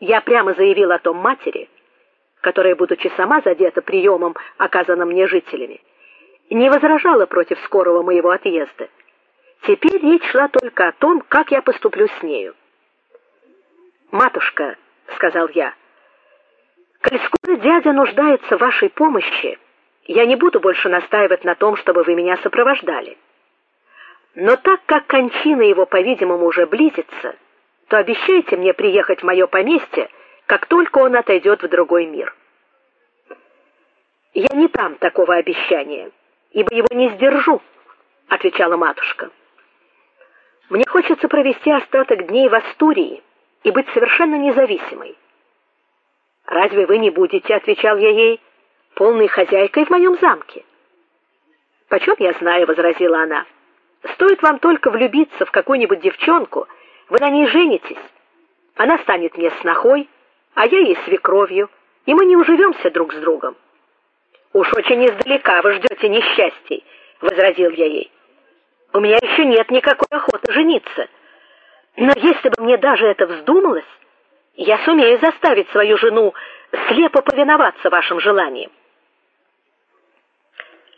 Я прямо заявил о том матери, которая, будучи сама задета приемом, оказанным мне жителями, не возражала против скорого моего отъезда. Теперь речь шла только о том, как я поступлю с нею. "Матушка", сказал я. "Коль скоро дядя нуждается в вашей помощи, я не буду больше настаивать на том, чтобы вы меня сопровождали. Но так как кончина его, по-видимому, уже близится, то обещайте мне приехать в мое поместье, как только он отойдет в другой мир. Я не там такого обещания, ибо его не сдержу, отвечала матушка. Мне хочется провести остаток дней в Астурии и быть совершенно независимой. Разве вы не будете, отвечал я ей, полной хозяйкой в моем замке? Почем я знаю, возразила она. Стоит вам только влюбиться в какую-нибудь девчонку, вы на ней женитесь. Она станет мне снохой, а я ей свекровью, и мы не уживемся друг с другом. Уж очень издалека вы ждете несчастий, возразил я ей. У меня еще нет никакой охоты жениться. Но если бы мне даже это вздумалось, я сумею заставить свою жену слепо повиноваться вашим желаниям.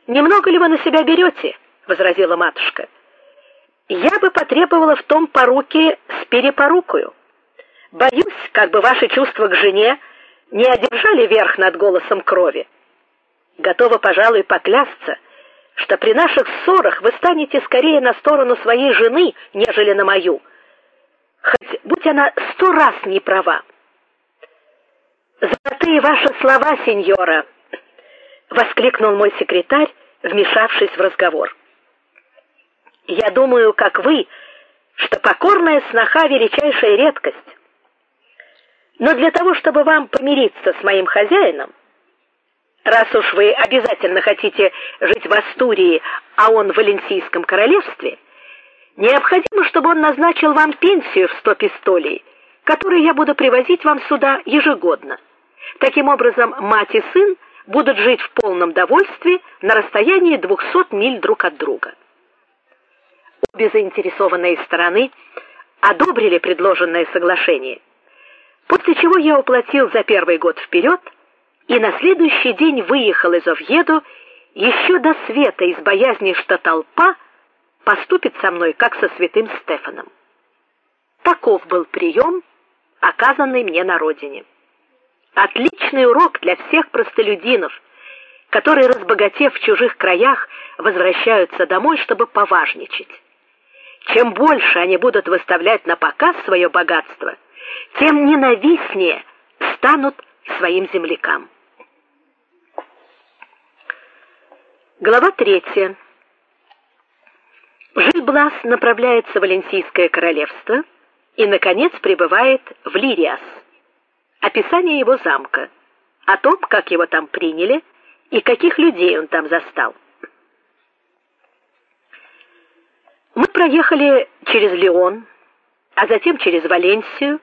Немного ли вы на себя берете?» — возразила матушка. Я бы потребовала в том поруки с перепорукою. Боюсь, как бы ваши чувства к жене не одержали верх над голосом крови. Готова, пожалуй, поклясться, что при наших ссорах вы станете скорее на сторону своей жены, нежели на мою. Хоть будь она сто раз не права. Золотые ваши слова, сеньора, воскликнул мой секретарь, вмешавшись в разговор. Я думаю, как вы, что покорная сноха величайшая редкость. Но для того, чтобы вам помириться с моим хозяином, раз уж вы обязательно хотите жить в Астурии, а он в Валенсийском королевстве, необходимо, чтобы он назначил вам пенсию в сто пистолей, которую я буду привозить вам сюда ежегодно. Таким образом, мать и сын будут жить в полном довольстве на расстоянии двухсот миль друг от друга обе заинтересованные стороны одобрили предложенное соглашение. После чего я уплатил за первый год вперед и на следующий день выехал из Овьедо еще до света из боязни, что толпа поступит со мной как со святым Стефаном. Таков был прием, оказанный мне на родине. Отличный урок для всех простолюдинов, которые разбогатев в чужих краях, возвращаются домой, чтобы поважничать. Чем больше они будут выставлять на показ свое богатство, тем ненавистнее станут своим землякам. Глава третья. Жиль-Блас направляется в Валенсийское королевство и наконец прибывает в Лириас. Описание его замка, о том, как его там приняли и каких людей он там застал. Мы проехали через Лион, а затем через Валенсию,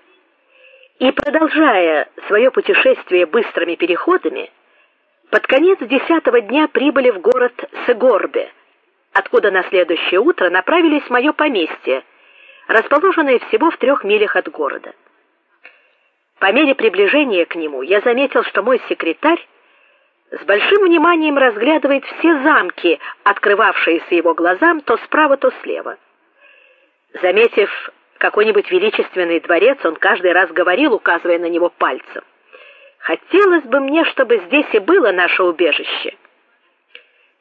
и продолжая свое путешествие быстрыми переходами, под конец десятого дня прибыли в город Сегорбе, откуда на следующее утро направились в мое поместье, расположенное всего в трех милях от города. По мере приближения к нему я заметил, что мой секретарь с большим вниманием разглядывает все замки, открывавшиеся его глазам то справа, то слева. Заметив какой-нибудь величественный дворец, он каждый раз говорил, указывая на него пальцем: "Хотелось бы мне, чтобы здесь и было наше убежище".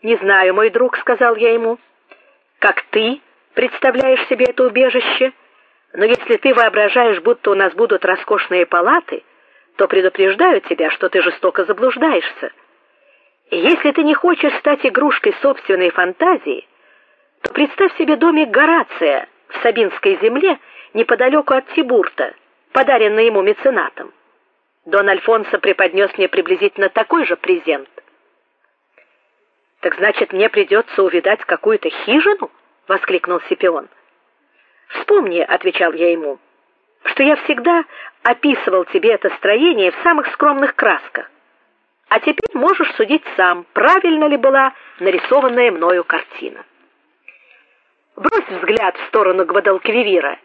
"Не знаю, мой друг", сказал я ему. "Как ты представляешь себе это убежище? Но если ты воображаешь, будто у нас будут роскошные палаты, то предупреждаю тебя, что ты жестоко заблуждаешься. Если ты не хочешь стать игрушкой собственной фантазии, то представь себе домик Горация Сабинской земле неподалеку от Тибурта, подаренный ему меценатом. Дон Альфонсо преподнес мне приблизительно такой же презент. Так значит, мне придется увидать какую-то хижину, воскликнул Сипион. Вспомни, отвечал я ему, что я всегда описывал тебе это строение в самых скромных красках. А теперь можешь судить сам, правильно ли была нарисованная мною картина. Брось взгляд в сторону Гвадалквивира